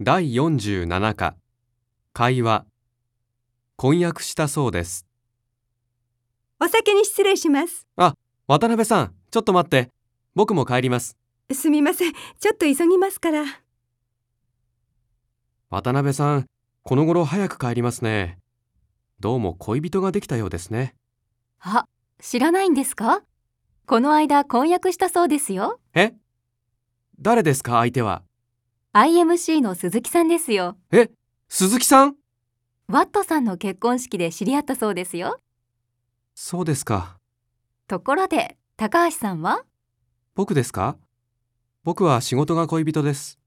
第47課。会話。婚約したそうです。お先に失礼します。あ渡辺さんちょっと待って。僕も帰ります。すみません。ちょっと急ぎますから。渡辺さんこの頃早く帰りますね。どうも恋人ができたようですね。あ、知らないんですか？この間婚約したそうですよ。え？誰ですか相手は？IMC の鈴木さんですよ。え鈴木さん？ワットさんの結婚式で知り合ったそうですよ。そうですか。ところで、高橋さんは？僕ですか？僕は仕事が恋人です